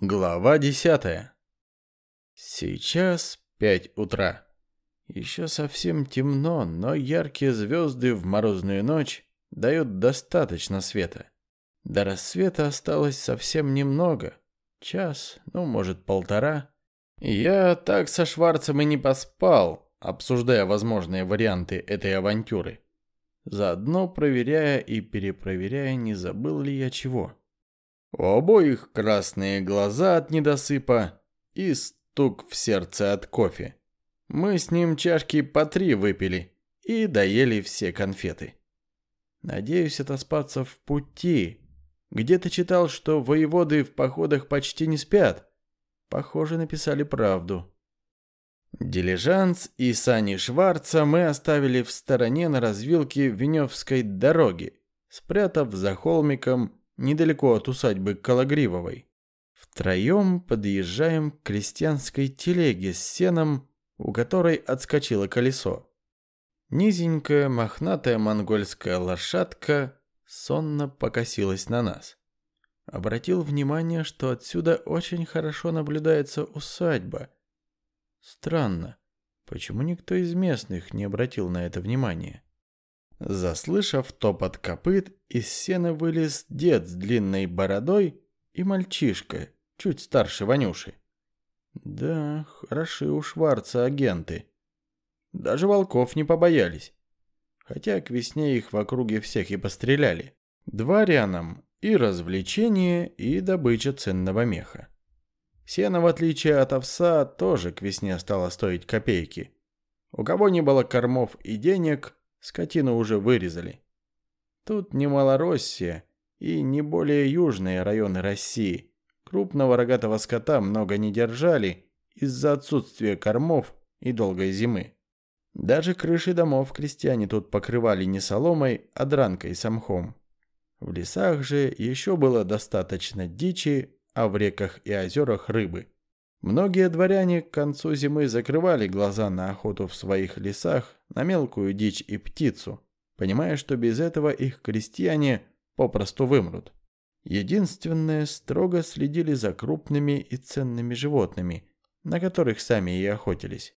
Глава десятая. Сейчас пять утра. Еще совсем темно, но яркие звезды в морозную ночь дают достаточно света. До рассвета осталось совсем немного. Час, ну, может, полтора. Я так со Шварцем и не поспал, обсуждая возможные варианты этой авантюры. Заодно проверяя и перепроверяя, не забыл ли я чего. У обоих красные глаза от недосыпа и стук в сердце от кофе. Мы с ним чашки по три выпили и доели все конфеты. Надеюсь отоспаться в пути. Где-то читал, что воеводы в походах почти не спят. Похоже, написали правду. Дилижанс и сани Шварца мы оставили в стороне на развилке Веневской дороги, спрятав за холмиком недалеко от усадьбы Калагривовой. Втроем подъезжаем к крестьянской телеге с сеном, у которой отскочило колесо. Низенькая мохнатая монгольская лошадка сонно покосилась на нас. Обратил внимание, что отсюда очень хорошо наблюдается усадьба. Странно, почему никто из местных не обратил на это внимания? Заслышав топот копыт, из сена вылез дед с длинной бородой и мальчишка, чуть старше Ванюши. Да, хороши у Шварца агенты. Даже волков не побоялись. Хотя к весне их в округе всех и постреляли. Дворянам и развлечение, и добыча ценного меха. Сено, в отличие от овса, тоже к весне стало стоить копейки. У кого не было кормов и денег, Скотину уже вырезали. Тут не Малороссия и не более южные районы России. Крупного рогатого скота много не держали из-за отсутствия кормов и долгой зимы. Даже крыши домов крестьяне тут покрывали не соломой, а дранкой с мхом. В лесах же еще было достаточно дичи, а в реках и озерах рыбы. Многие дворяне к концу зимы закрывали глаза на охоту в своих лесах, на мелкую дичь и птицу, понимая, что без этого их крестьяне попросту вымрут. Единственное, строго следили за крупными и ценными животными, на которых сами и охотились.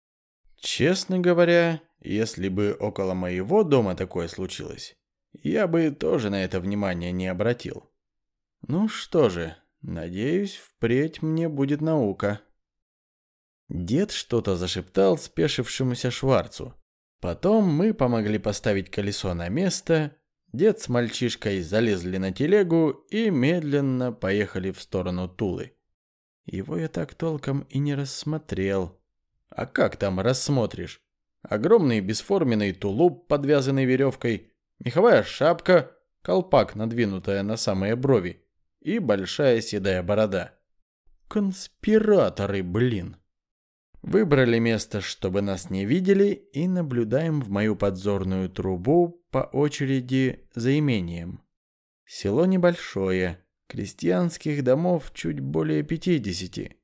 Честно говоря, если бы около моего дома такое случилось, я бы тоже на это внимание не обратил. Ну что же, надеюсь, впредь мне будет наука. Дед что-то зашептал спешившемуся Шварцу. Потом мы помогли поставить колесо на место, дед с мальчишкой залезли на телегу и медленно поехали в сторону Тулы. Его я так толком и не рассмотрел. А как там рассмотришь? Огромный бесформенный тулуп, подвязанный веревкой, меховая шапка, колпак, надвинутая на самые брови, и большая седая борода. Конспираторы, блин. Выбрали место, чтобы нас не видели, и наблюдаем в мою подзорную трубу по очереди за имением. Село небольшое, крестьянских домов чуть более 50.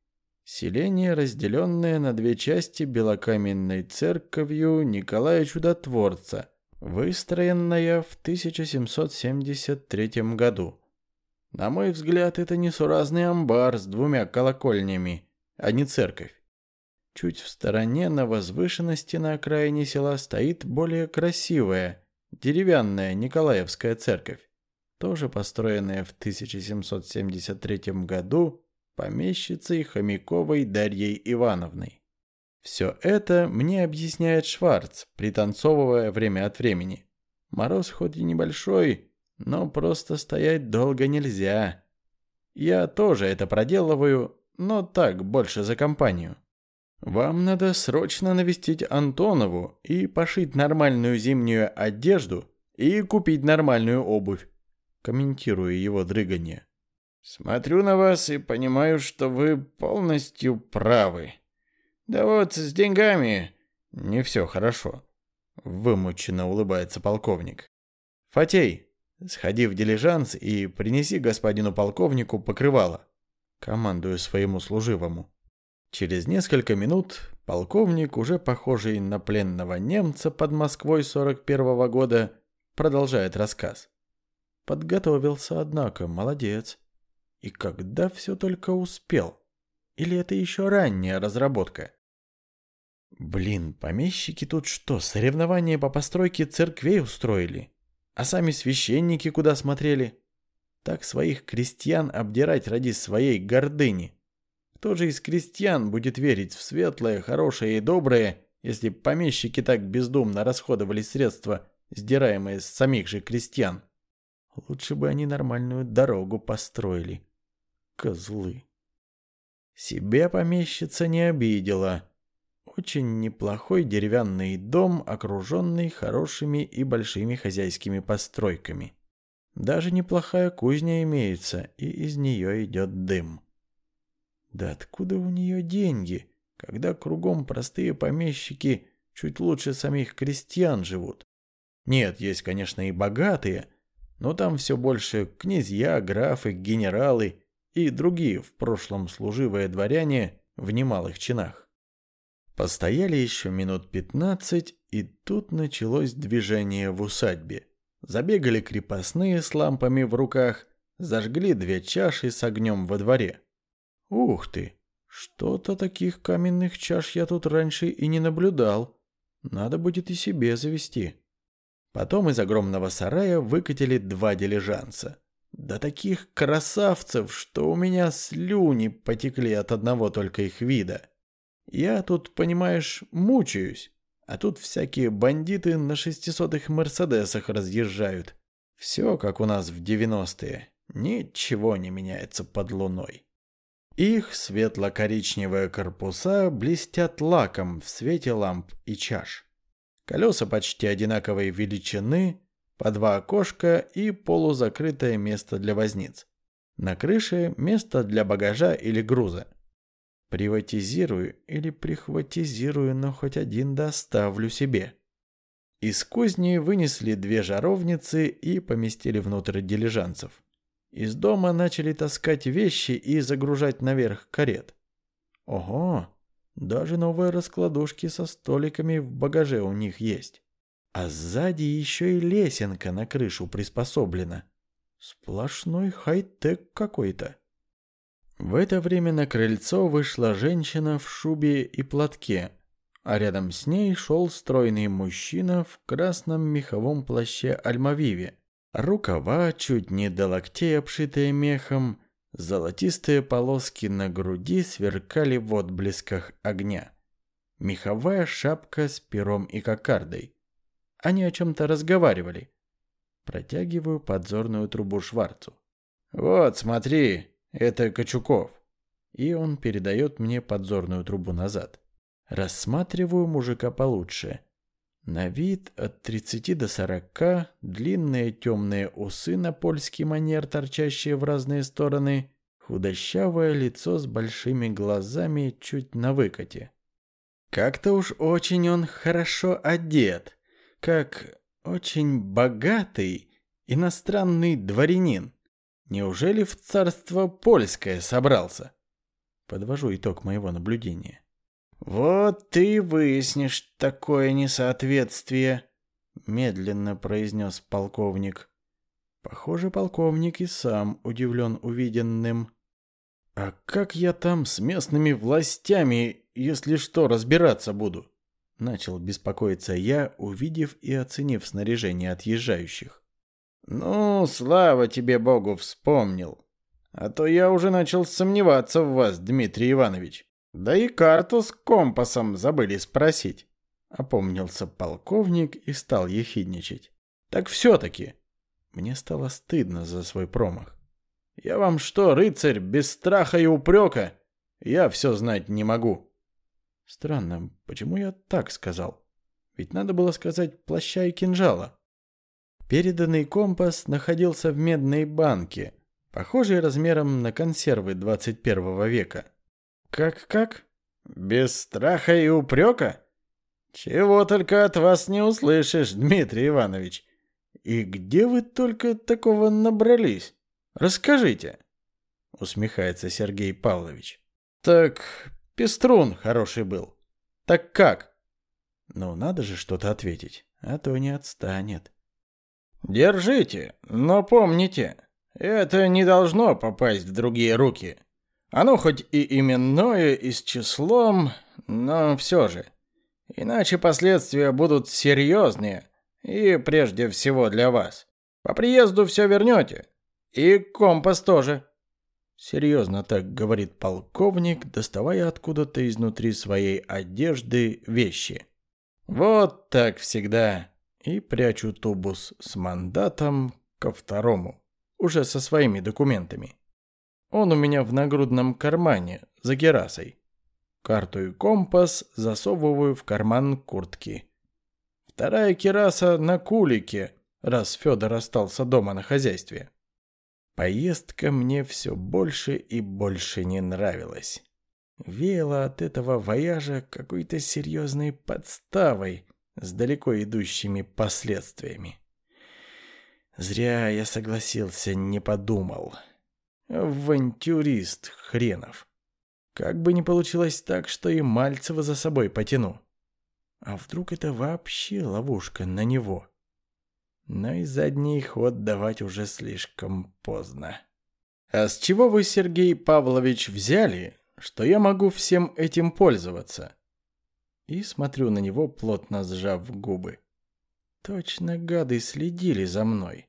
Селение, разделенное на две части белокаменной церковью Николая Чудотворца, выстроенная в 1773 году. На мой взгляд, это несуразный амбар с двумя колокольнями, а не церковь. Чуть в стороне на возвышенности на окраине села стоит более красивая, деревянная Николаевская церковь, тоже построенная в 1773 году помещицей Хомяковой Дарьей Ивановной. Все это мне объясняет Шварц, пританцовывая время от времени. Мороз хоть и небольшой, но просто стоять долго нельзя. Я тоже это проделываю, но так, больше за компанию. Вам надо срочно навестить Антонову и пошить нормальную зимнюю одежду и купить нормальную обувь, комментируя его дрыгание. Смотрю на вас и понимаю, что вы полностью правы. Да вот с деньгами не все хорошо. Вымученно улыбается полковник. Фатей, сходи в дилижанс и принеси господину полковнику покрывало. Командую своему служивому. Через несколько минут полковник, уже похожий на пленного немца под Москвой 41 -го года, продолжает рассказ. Подготовился, однако, молодец. И когда все только успел? Или это еще ранняя разработка? Блин, помещики тут что, соревнования по постройке церквей устроили? А сами священники куда смотрели? Так своих крестьян обдирать ради своей гордыни. Кто же из крестьян будет верить в светлое, хорошее и доброе, если помещики так бездумно расходовали средства, сдираемые с самих же крестьян? Лучше бы они нормальную дорогу построили. Козлы. Себя помещица не обидела. Очень неплохой деревянный дом, окруженный хорошими и большими хозяйскими постройками. Даже неплохая кузня имеется, и из нее идет дым. Да откуда у нее деньги, когда кругом простые помещики чуть лучше самих крестьян живут? Нет, есть, конечно, и богатые, но там все больше князья, графы, генералы и другие в прошлом служивые дворяне в немалых чинах. Постояли еще минут пятнадцать, и тут началось движение в усадьбе. Забегали крепостные с лампами в руках, зажгли две чаши с огнем во дворе. Ух ты! Что-то таких каменных чаш я тут раньше и не наблюдал. Надо будет и себе завести. Потом из огромного сарая выкатили два дилижанса. Да таких красавцев, что у меня слюни потекли от одного только их вида. Я тут, понимаешь, мучаюсь, а тут всякие бандиты на шестисотых Мерседесах разъезжают. Все как у нас в девяностые. Ничего не меняется под луной. Их светло-коричневые корпуса блестят лаком в свете ламп и чаш. Колеса почти одинаковой величины, по два окошка и полузакрытое место для возниц. На крыше место для багажа или груза. Приватизирую или прихватизирую, но хоть один доставлю себе. Из кузни вынесли две жаровницы и поместили внутрь дилижанцев. Из дома начали таскать вещи и загружать наверх карет. Ого, даже новые раскладушки со столиками в багаже у них есть. А сзади еще и лесенка на крышу приспособлена. Сплошной хай-тек какой-то. В это время на крыльцо вышла женщина в шубе и платке, а рядом с ней шел стройный мужчина в красном меховом плаще Альмавиве. Рукава чуть не до локтей, обшитые мехом, золотистые полоски на груди сверкали в отблесках огня. Меховая шапка с пером и кокардой. Они о чем-то разговаривали. Протягиваю подзорную трубу Шварцу. «Вот, смотри, это Качуков». И он передает мне подзорную трубу назад. Рассматриваю мужика получше. На вид от 30 до 40, длинные темные усы на польский манер, торчащие в разные стороны, худощавое лицо с большими глазами чуть на выкате. Как-то уж очень он хорошо одет, как очень богатый иностранный дворянин. Неужели в царство польское собрался? Подвожу итог моего наблюдения. «Вот ты выяснишь такое несоответствие», — медленно произнес полковник. Похоже, полковник и сам удивлен увиденным. «А как я там с местными властями, если что, разбираться буду?» Начал беспокоиться я, увидев и оценив снаряжение отъезжающих. «Ну, слава тебе, Богу, вспомнил. А то я уже начал сомневаться в вас, Дмитрий Иванович. Да и карту с компасом забыли спросить. Опомнился полковник и стал ехидничать. Так все-таки. Мне стало стыдно за свой промах. Я вам что, рыцарь, без страха и упрека? Я все знать не могу. Странно, почему я так сказал? Ведь надо было сказать плаща и кинжала. Переданный компас находился в медной банке, похожей размером на консервы 21 века. «Как-как? Без страха и упрека? Чего только от вас не услышишь, Дмитрий Иванович. И где вы только такого набрались? Расскажите!» Усмехается Сергей Павлович. «Так, Пеструн хороший был. Так как?» «Ну, надо же что-то ответить, а то не отстанет». «Держите, но помните, Это не должно попасть в другие руки. Оно хоть и именное и с числом, но все же. Иначе последствия будут серьезные, и прежде всего для вас. По приезду все вернете. И компас тоже. Серьезно так говорит полковник, доставая откуда-то изнутри своей одежды вещи. Вот так всегда. И прячу тубус с мандатом ко второму, уже со своими документами. Он у меня в нагрудном кармане, за керасой. Карту и компас засовываю в карман куртки. Вторая кераса на кулике, раз Федор остался дома на хозяйстве. Поездка мне все больше и больше не нравилась. Веяло от этого вояжа какой-то серьезной подставой с далеко идущими последствиями. Зря я согласился, не подумал. Авантюрист хренов. Как бы ни получилось так, что и Мальцева за собой потяну. А вдруг это вообще ловушка на него? Но и задний ход давать уже слишком поздно. «А с чего вы, Сергей Павлович, взяли, что я могу всем этим пользоваться?» И смотрю на него, плотно сжав губы. Точно гады следили за мной.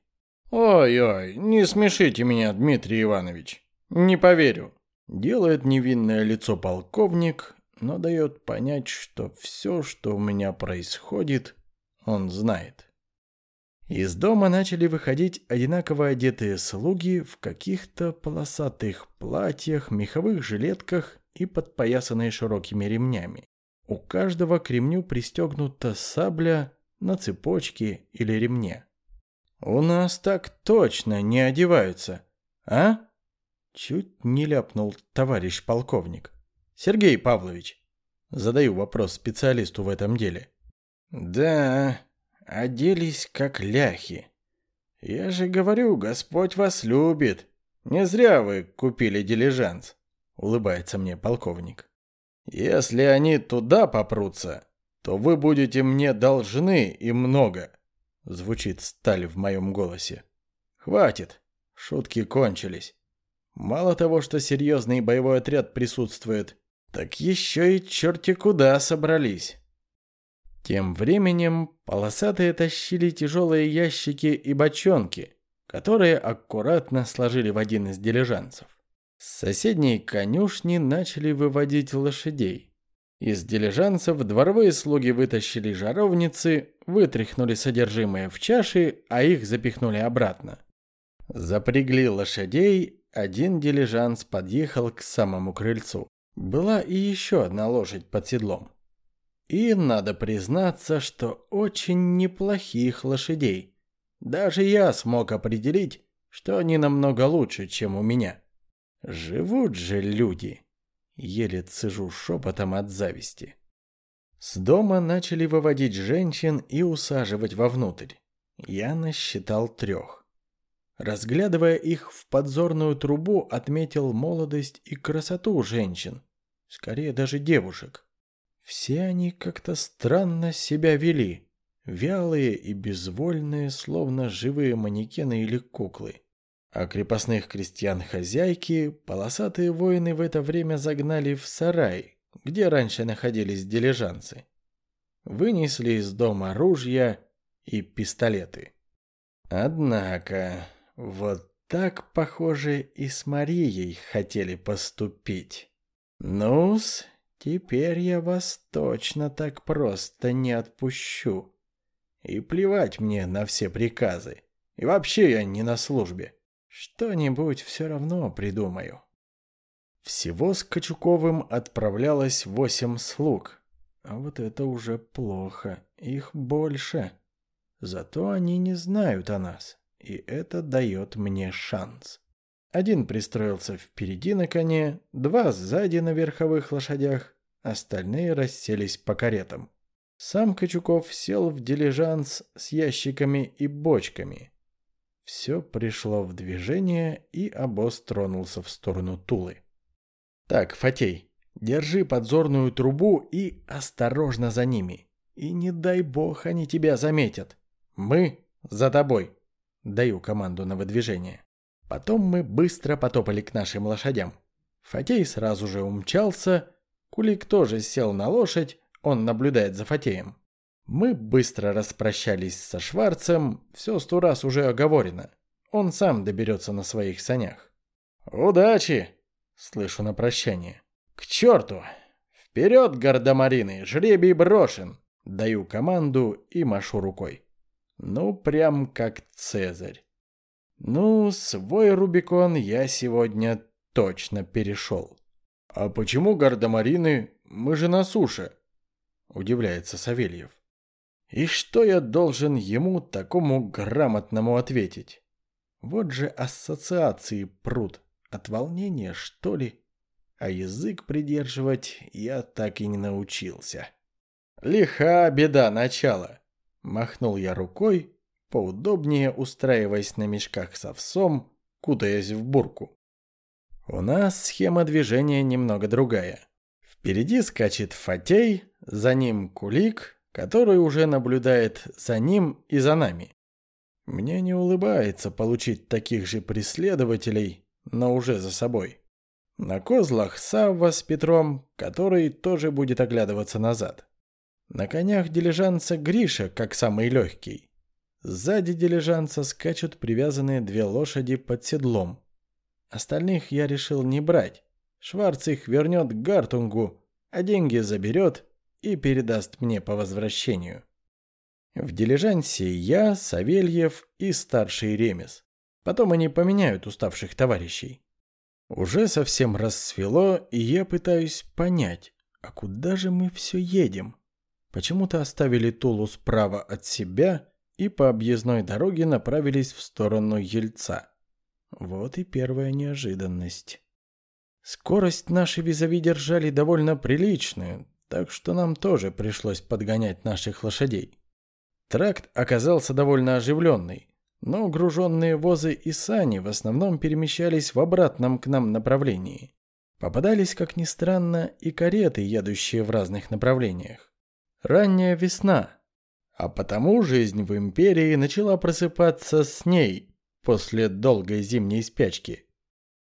«Ой-ой, не смешите меня, Дмитрий Иванович. Не поверю». Делает невинное лицо полковник, но дает понять, что все, что у меня происходит, он знает. Из дома начали выходить одинаково одетые слуги в каких-то полосатых платьях, меховых жилетках и подпоясанные широкими ремнями. У каждого к ремню пристегнута сабля на цепочке или ремне. «У нас так точно не одеваются, а?» Чуть не ляпнул товарищ полковник. «Сергей Павлович». Задаю вопрос специалисту в этом деле. «Да, оделись как ляхи. Я же говорю, Господь вас любит. Не зря вы купили дилижанс», — улыбается мне полковник. «Если они туда попрутся, то вы будете мне должны и много. Звучит сталь в моем голосе. Хватит. Шутки кончились. Мало того, что серьезный боевой отряд присутствует, так еще и черти куда собрались. Тем временем полосатые тащили тяжелые ящики и бочонки, которые аккуратно сложили в один из дилижансов. С соседней конюшни начали выводить лошадей. Из дилижансов дворовые слуги вытащили жаровницы, вытряхнули содержимое в чаши, а их запихнули обратно. Запрягли лошадей, один дилижанс подъехал к самому крыльцу. Была и еще одна лошадь под седлом. И надо признаться, что очень неплохих лошадей. Даже я смог определить, что они намного лучше, чем у меня. Живут же люди. Еле цежу шепотом от зависти. С дома начали выводить женщин и усаживать вовнутрь. Я насчитал трех. Разглядывая их в подзорную трубу, отметил молодость и красоту женщин. Скорее даже девушек. Все они как-то странно себя вели. Вялые и безвольные, словно живые манекены или куклы. А крепостных крестьян-хозяйки полосатые воины в это время загнали в сарай, где раньше находились дилижанцы. Вынесли из дома ружья и пистолеты. Однако, вот так, похоже, и с Марией хотели поступить. Ну-с, теперь я вас точно так просто не отпущу. И плевать мне на все приказы. И вообще я не на службе. Что-нибудь все равно придумаю. Всего с Качуковым отправлялось восемь слуг. А вот это уже плохо. Их больше. Зато они не знают о нас. И это дает мне шанс. Один пристроился впереди на коне, два сзади на верховых лошадях, остальные расселись по каретам. Сам Качуков сел в дилижанс с ящиками и бочками – все пришло в движение, и обоз тронулся в сторону Тулы. «Так, Фатей, держи подзорную трубу и осторожно за ними. И не дай бог они тебя заметят. Мы за тобой!» Даю команду на выдвижение. Потом мы быстро потопали к нашим лошадям. Фатей сразу же умчался, Кулик тоже сел на лошадь, он наблюдает за Фатеем. Мы быстро распрощались со Шварцем, все сто раз уже оговорено. Он сам доберется на своих санях. «Удачи!» — слышу на прощание. «К черту! Вперед, гардемарины! Жребий брошен!» Даю команду и машу рукой. Ну, прям как Цезарь. Ну, свой Рубикон я сегодня точно перешел. «А почему гардемарины? Мы же на суше!» Удивляется Савельев. И что я должен ему такому грамотному ответить? Вот же ассоциации прут. От волнения, что ли? А язык придерживать я так и не научился. Лиха беда начала. Махнул я рукой, поудобнее устраиваясь на мешках с овсом, кутаясь в бурку. У нас схема движения немного другая. Впереди скачет Фатей, за ним Кулик, который уже наблюдает за ним и за нами. Мне не улыбается получить таких же преследователей, но уже за собой. На козлах Савва с Петром, который тоже будет оглядываться назад. На конях дилижанца Гриша, как самый легкий. Сзади дилижанца скачут привязанные две лошади под седлом. Остальных я решил не брать. Шварц их вернет к Гартунгу, а деньги заберет и передаст мне по возвращению. В дилижансе я, Савельев и старший Ремес. Потом они поменяют уставших товарищей. Уже совсем рассвело, и я пытаюсь понять, а куда же мы все едем? Почему-то оставили Тулу справа от себя и по объездной дороге направились в сторону Ельца. Вот и первая неожиданность. Скорость наши визави держали довольно приличную, так что нам тоже пришлось подгонять наших лошадей. Тракт оказался довольно оживленный, но груженные возы и сани в основном перемещались в обратном к нам направлении. Попадались, как ни странно, и кареты, едущие в разных направлениях. Ранняя весна, а потому жизнь в империи начала просыпаться с ней после долгой зимней спячки.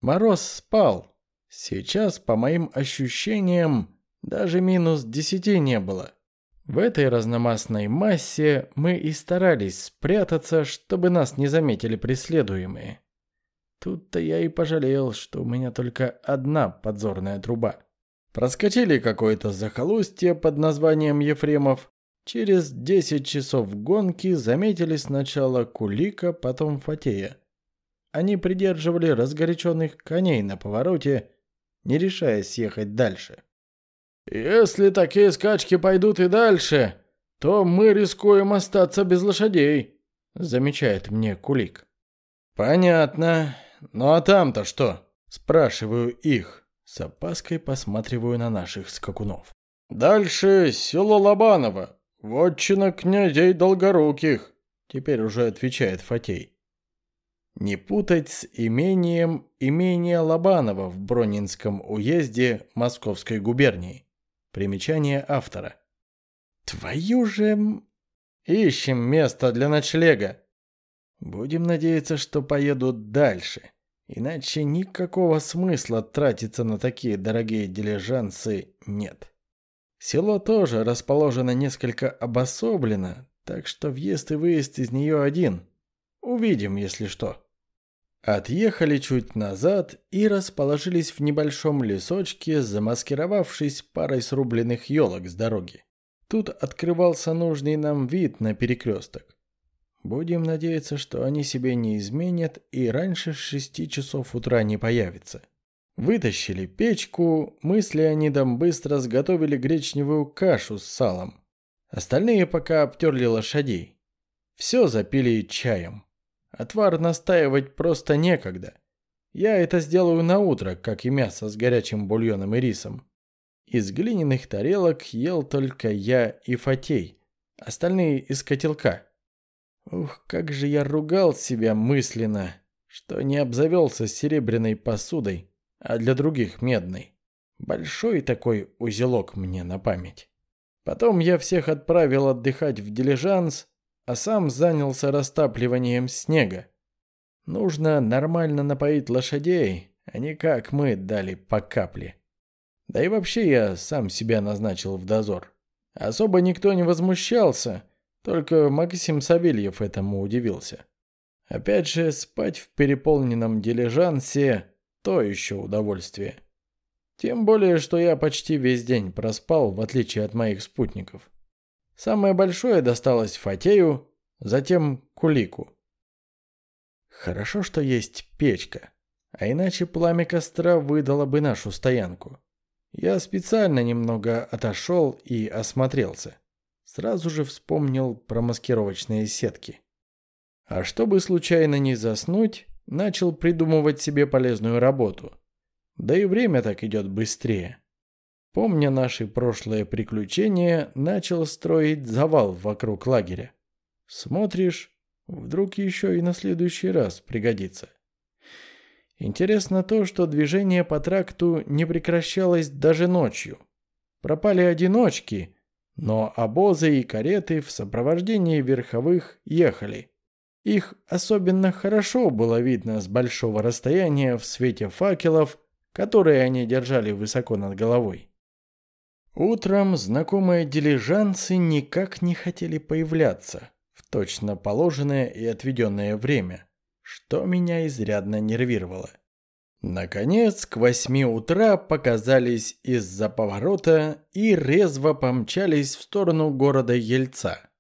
Мороз спал. Сейчас, по моим ощущениям, даже минус десяти не было. В этой разномастной массе мы и старались спрятаться, чтобы нас не заметили преследуемые. Тут-то я и пожалел, что у меня только одна подзорная труба. Проскочили какое-то захолустье под названием Ефремов. Через 10 часов гонки заметили сначала Кулика, потом Фатея. Они придерживали разгоряченных коней на повороте, не решаясь ехать дальше. «Если такие скачки пойдут и дальше, то мы рискуем остаться без лошадей», — замечает мне Кулик. «Понятно. Ну а там-то что?» — спрашиваю их. С опаской посматриваю на наших скакунов. «Дальше село Лобаново, вотчина князей Долгоруких», — теперь уже отвечает Фатей. Не путать с имением имения Лобанова в Бронинском уезде Московской губернии. Примечание автора. Твою же... Ищем место для ночлега. Будем надеяться, что поедут дальше. Иначе никакого смысла тратиться на такие дорогие дилижансы нет. Село тоже расположено несколько обособленно, так что въезд и выезд из нее один. Увидим, если что. Отъехали чуть назад и расположились в небольшом лесочке, замаскировавшись парой срубленных елок с дороги. Тут открывался нужный нам вид на перекресток. Будем надеяться, что они себе не изменят и раньше шести часов утра не появятся. Вытащили печку, мы с Леонидом быстро сготовили гречневую кашу с салом. Остальные пока обтерли лошадей. Все запили чаем. Отвар настаивать просто некогда. Я это сделаю на утро, как и мясо с горячим бульоном и рисом. Из глиняных тарелок ел только я и Фатей, остальные из котелка. Ух, как же я ругал себя мысленно, что не обзавелся серебряной посудой, а для других медной. Большой такой узелок мне на память. Потом я всех отправил отдыхать в дилижанс, а сам занялся растапливанием снега. Нужно нормально напоить лошадей, а не как мы дали по капле. Да и вообще я сам себя назначил в дозор. Особо никто не возмущался, только Максим Савельев этому удивился. Опять же, спать в переполненном дилижансе – то еще удовольствие. Тем более, что я почти весь день проспал, в отличие от моих спутников. Самое большое досталось Фатею, затем Кулику. Хорошо, что есть печка, а иначе пламя костра выдало бы нашу стоянку. Я специально немного отошел и осмотрелся. Сразу же вспомнил про маскировочные сетки. А чтобы случайно не заснуть, начал придумывать себе полезную работу. Да и время так идет быстрее. Помня наши прошлые приключения, начал строить завал вокруг лагеря. Смотришь, вдруг еще и на следующий раз пригодится. Интересно то, что движение по тракту не прекращалось даже ночью. Пропали одиночки, но обозы и кареты в сопровождении верховых ехали. Их особенно хорошо было видно с большого расстояния в свете факелов, которые они держали высоко над головой. Утром знакомые дилижансы никак не хотели появляться в точно положенное и отведенное время что меня изрядно нервировало. Наконец, к восьми утра показались из-за поворота и резво помчались в сторону города Ельца.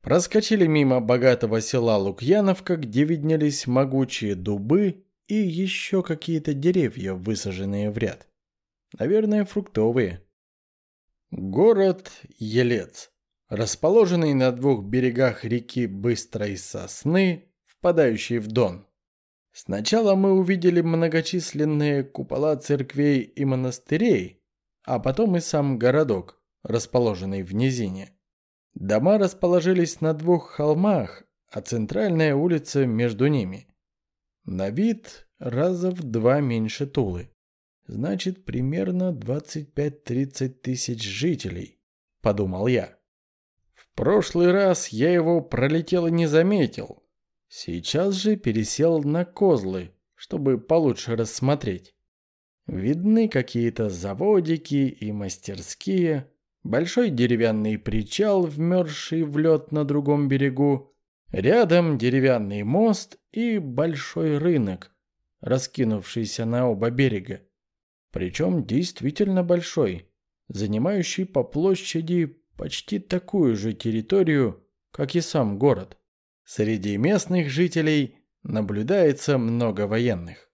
Проскочили мимо богатого села Лукьяновка, где виднелись могучие дубы и еще какие-то деревья, высаженные в ряд. Наверное, фруктовые. Город Елец, расположенный на двух берегах реки Быстрой Сосны, впадающий в Дон. Сначала мы увидели многочисленные купола церквей и монастырей, а потом и сам городок, расположенный в низине. Дома расположились на двух холмах, а центральная улица между ними. На вид раза в два меньше Тулы. Значит, примерно 25-30 тысяч жителей, подумал я. В прошлый раз я его пролетел и не заметил, Сейчас же пересел на козлы, чтобы получше рассмотреть. Видны какие-то заводики и мастерские, большой деревянный причал, вмерзший в лед на другом берегу, рядом деревянный мост и большой рынок, раскинувшийся на оба берега. Причем действительно большой, занимающий по площади почти такую же территорию, как и сам город. Среди местных жителей наблюдается много военных.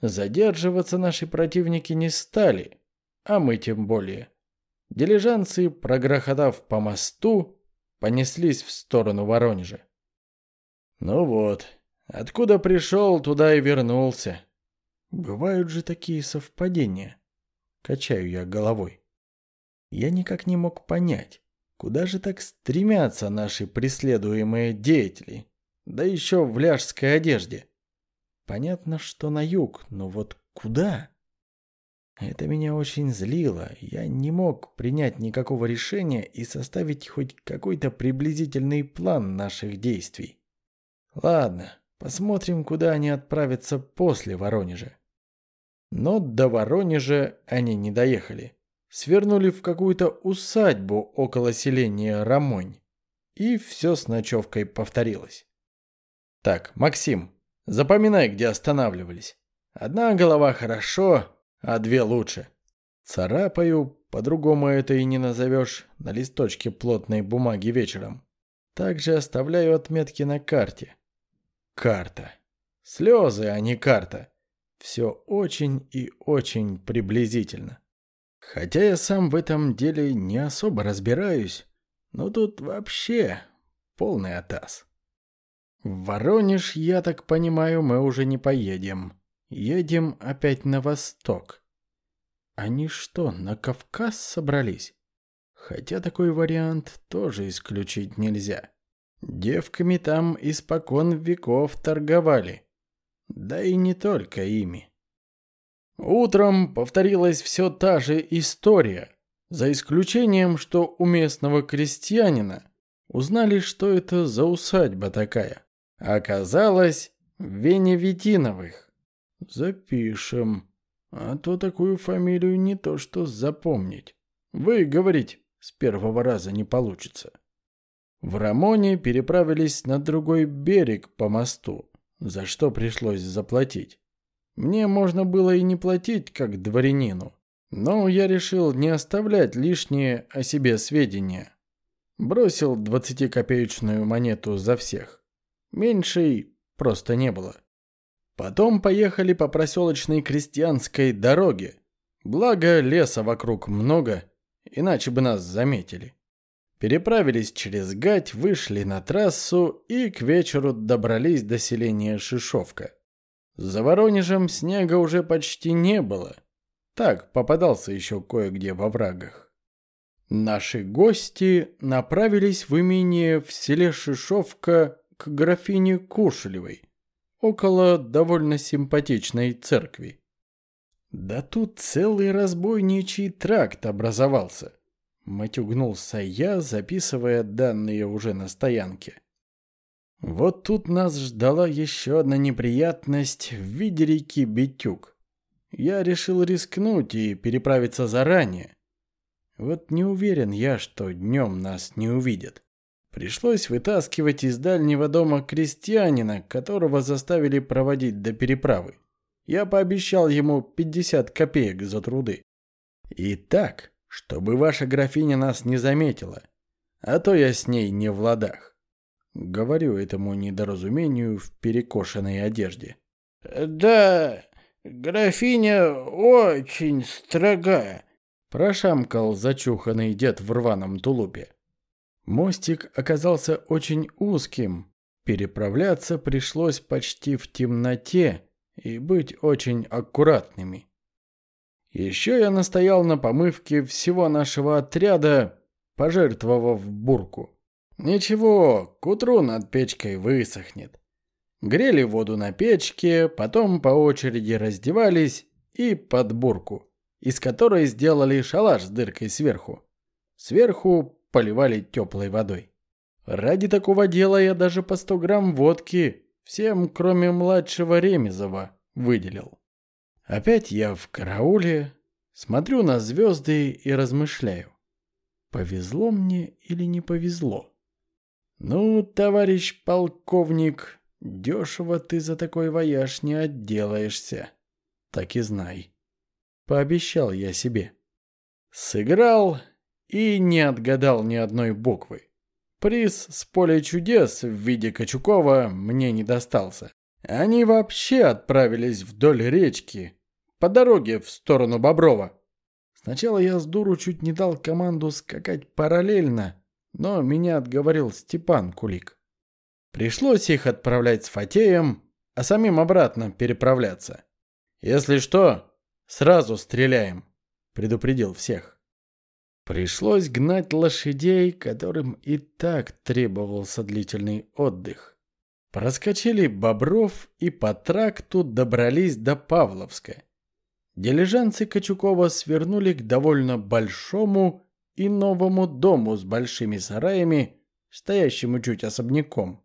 Задерживаться наши противники не стали, а мы тем более. Дилижанцы, прогрохотав по мосту, понеслись в сторону Воронежа. Ну вот, откуда пришел, туда и вернулся. Бывают же такие совпадения. Качаю я головой. Я никак не мог понять, Куда же так стремятся наши преследуемые деятели? Да еще в ляжской одежде. Понятно, что на юг, но вот куда? Это меня очень злило. Я не мог принять никакого решения и составить хоть какой-то приблизительный план наших действий. Ладно, посмотрим, куда они отправятся после Воронежа. Но до Воронежа они не доехали свернули в какую-то усадьбу около селения Рамонь. И все с ночевкой повторилось. Так, Максим, запоминай, где останавливались. Одна голова хорошо, а две лучше. Царапаю, по-другому это и не назовешь, на листочке плотной бумаги вечером. Также оставляю отметки на карте. Карта. Слезы, а не карта. Все очень и очень приблизительно. Хотя я сам в этом деле не особо разбираюсь, но тут вообще полный атас. В Воронеж, я так понимаю, мы уже не поедем. Едем опять на восток. Они что, на Кавказ собрались? Хотя такой вариант тоже исключить нельзя. Девками там испокон веков торговали. Да и не только ими. Утром повторилась все та же история, за исключением, что у местного крестьянина узнали, что это за усадьба такая. Оказалось, Веневитиновых. Запишем. А то такую фамилию не то что запомнить. Вы, говорить, с первого раза не получится. В Рамоне переправились на другой берег по мосту, за что пришлось заплатить. Мне можно было и не платить, как дворянину, но я решил не оставлять лишние о себе сведения. Бросил двадцатикопеечную монету за всех. Меньшей просто не было. Потом поехали по проселочной крестьянской дороге. Благо леса вокруг много, иначе бы нас заметили. Переправились через гать, вышли на трассу и к вечеру добрались до селения Шишовка. За Воронежем снега уже почти не было. Так, попадался еще кое-где во врагах. Наши гости направились в имение в селе Шишовка к графине Кушелевой, около довольно симпатичной церкви. Да тут целый разбойничий тракт образовался. Матюгнулся я, записывая данные уже на стоянке. Вот тут нас ждала еще одна неприятность в виде реки Битюк. Я решил рискнуть и переправиться заранее. Вот не уверен я, что днем нас не увидят. Пришлось вытаскивать из дальнего дома крестьянина, которого заставили проводить до переправы. Я пообещал ему 50 копеек за труды. Итак, чтобы ваша графиня нас не заметила, а то я с ней не в ладах. Говорю этому недоразумению в перекошенной одежде. Да, графиня очень строгая, прошамкал зачуханный дед в рваном тулупе. Мостик оказался очень узким. Переправляться пришлось почти в темноте и быть очень аккуратными. Еще я настоял на помывке всего нашего отряда, пожертвовав бурку. Ничего, к утру над печкой высохнет. Грели воду на печке, потом по очереди раздевались и под бурку, из которой сделали шалаш с дыркой сверху. Сверху поливали теплой водой. Ради такого дела я даже по 100 грамм водки всем, кроме младшего Ремезова, выделил. Опять я в карауле, смотрю на звезды и размышляю. Повезло мне или не повезло? Ну, товарищ полковник, дешево ты за такой вояж не отделаешься. Так и знай. Пообещал я себе. Сыграл и не отгадал ни одной буквы. Приз с поля чудес в виде Качукова мне не достался. Они вообще отправились вдоль речки, по дороге в сторону Боброва. Сначала я с дуру чуть не дал команду скакать параллельно, но меня отговорил Степан Кулик. Пришлось их отправлять с Фатеем, а самим обратно переправляться. «Если что, сразу стреляем», — предупредил всех. Пришлось гнать лошадей, которым и так требовался длительный отдых. Проскочили Бобров и по тракту добрались до Павловска. Дилижанцы Качукова свернули к довольно большому и новому дому с большими сараями, стоящему чуть особняком.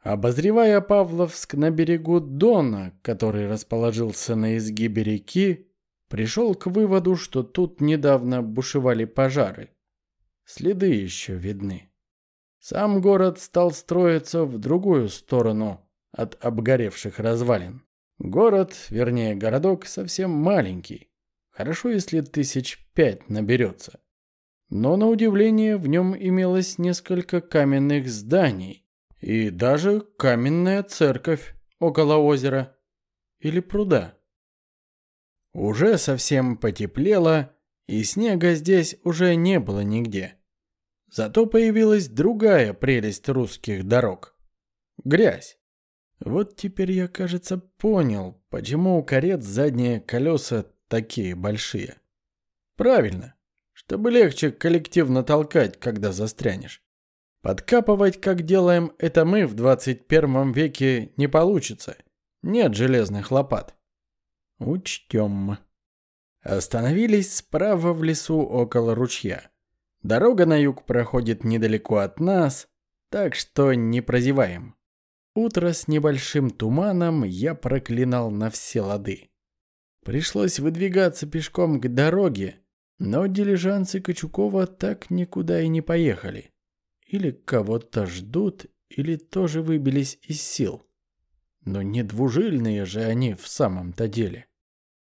Обозревая Павловск на берегу Дона, который расположился на изгибе реки, пришел к выводу, что тут недавно бушевали пожары. Следы еще видны. Сам город стал строиться в другую сторону от обгоревших развалин. Город, вернее городок, совсем маленький. Хорошо, если тысяч пять наберется. Но на удивление в нем имелось несколько каменных зданий и даже каменная церковь около озера или пруда. Уже совсем потеплело, и снега здесь уже не было нигде. Зато появилась другая прелесть русских дорог – грязь. Вот теперь я, кажется, понял, почему у карет задние колеса такие большие. Правильно, чтобы легче коллективно толкать, когда застрянешь. Подкапывать, как делаем это мы в 21 веке, не получится. Нет железных лопат. Учтем. Остановились справа в лесу около ручья. Дорога на юг проходит недалеко от нас, так что не прозеваем. Утро с небольшим туманом я проклинал на все лады. Пришлось выдвигаться пешком к дороге, но дилижанцы Кочукова так никуда и не поехали. Или кого-то ждут, или тоже выбились из сил. Но не двужильные же они в самом-то деле.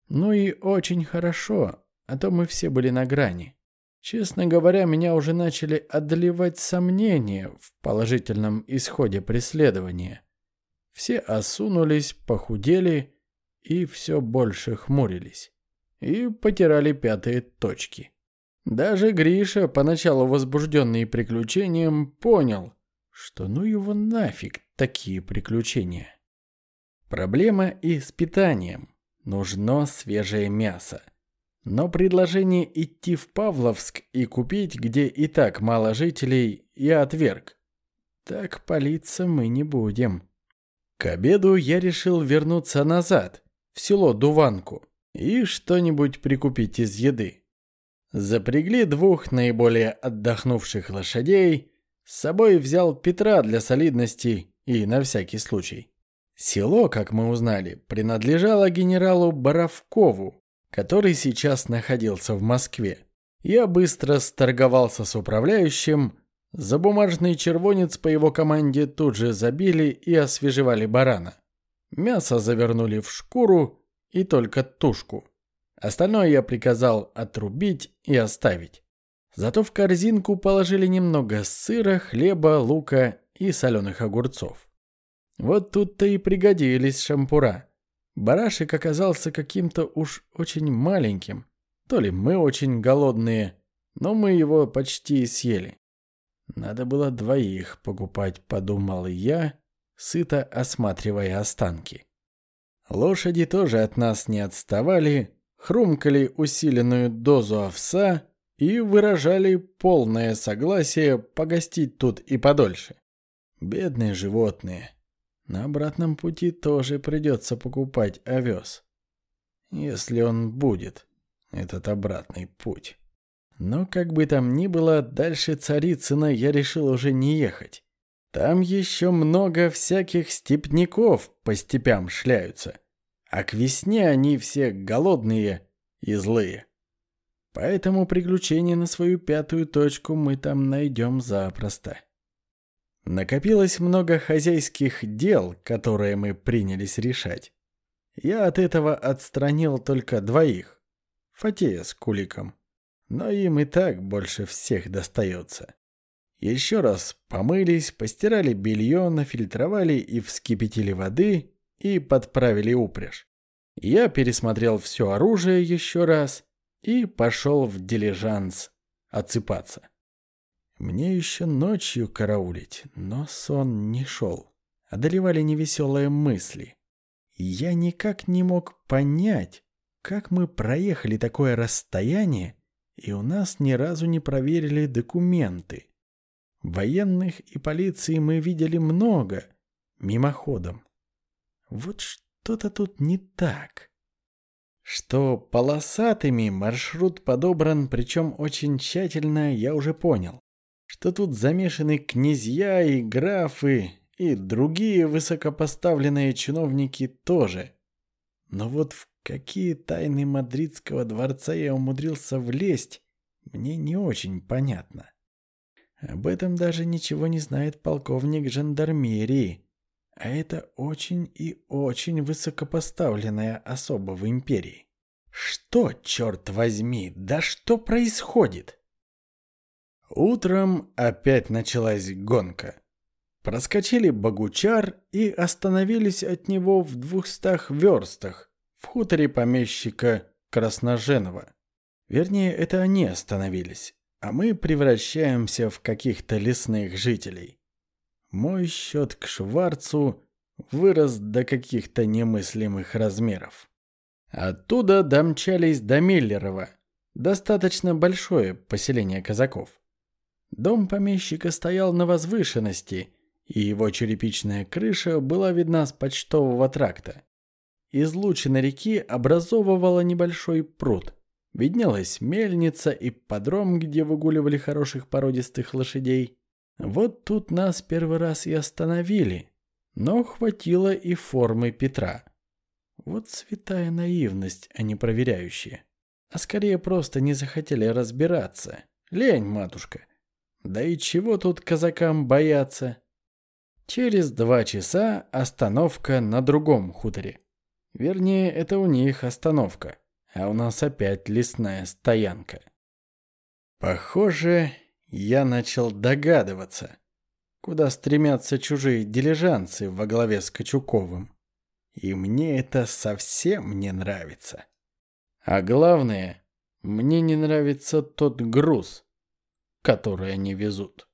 Ну и очень хорошо, а то мы все были на грани. Честно говоря, меня уже начали одолевать сомнения в положительном исходе преследования. Все осунулись, похудели и все больше хмурились. И потирали пятые точки. Даже Гриша, поначалу возбужденный приключением, понял, что ну его нафиг такие приключения. Проблема и с питанием. Нужно свежее мясо. Но предложение идти в Павловск и купить, где и так мало жителей, я отверг. Так палиться мы не будем. К обеду я решил вернуться назад, в село Дуванку, и что-нибудь прикупить из еды. Запрягли двух наиболее отдохнувших лошадей, с собой взял Петра для солидности и на всякий случай. Село, как мы узнали, принадлежало генералу Боровкову, который сейчас находился в Москве. Я быстро сторговался с управляющим, за бумажный червонец по его команде тут же забили и освежевали барана. Мясо завернули в шкуру и только тушку. Остальное я приказал отрубить и оставить. Зато в корзинку положили немного сыра, хлеба, лука и соленых огурцов. Вот тут-то и пригодились шампура. Барашек оказался каким-то уж очень маленьким. То ли мы очень голодные, но мы его почти съели. Надо было двоих покупать, подумал я, сыто осматривая останки. Лошади тоже от нас не отставали, хрумкали усиленную дозу овса и выражали полное согласие погостить тут и подольше. Бедные животные. На обратном пути тоже придется покупать овес. Если он будет, этот обратный путь. Но как бы там ни было, дальше Царицына я решил уже не ехать. Там еще много всяких степняков по степям шляются. А к весне они все голодные и злые. Поэтому приключения на свою пятую точку мы там найдем запросто. Накопилось много хозяйских дел, которые мы принялись решать. Я от этого отстранил только двоих. Фатея с Куликом. Но им и так больше всех достается. Еще раз помылись, постирали белье, нафильтровали и вскипятили воды и подправили упряжь. Я пересмотрел все оружие еще раз и пошел в дилижанс отсыпаться. Мне еще ночью караулить, но сон не шел. Одолевали невеселые мысли. Я никак не мог понять, как мы проехали такое расстояние, и у нас ни разу не проверили документы. Военных и полиции мы видели много, мимоходом. Вот что-то тут не так. Что полосатыми маршрут подобран, причем очень тщательно, я уже понял что тут замешаны князья и графы, и другие высокопоставленные чиновники тоже. Но вот в какие тайны мадридского дворца я умудрился влезть, мне не очень понятно. Об этом даже ничего не знает полковник жандармерии, а это очень и очень высокопоставленная особа в империи. Что, черт возьми, да что происходит? Утром опять началась гонка. Проскочили Богучар и остановились от него в двухстах верстах в хуторе помещика Красноженова. Вернее, это они остановились, а мы превращаемся в каких-то лесных жителей. Мой счет к Шварцу вырос до каких-то немыслимых размеров. Оттуда домчались до Миллерова, достаточно большое поселение казаков. Дом помещика стоял на возвышенности, и его черепичная крыша была видна с почтового тракта. Излучина реки образовывала небольшой пруд. Виднелась мельница и подром, где выгуливали хороших породистых лошадей. Вот тут нас первый раз и остановили. но хватило и формы Петра. Вот святая наивность, а не проверяющие. А скорее просто не захотели разбираться. Лень, матушка. Да и чего тут казакам бояться? Через два часа остановка на другом хуторе. Вернее, это у них остановка, а у нас опять лесная стоянка. Похоже, я начал догадываться, куда стремятся чужие дилижанцы во главе с Качуковым. И мне это совсем не нравится. А главное, мне не нравится тот груз, который они везут.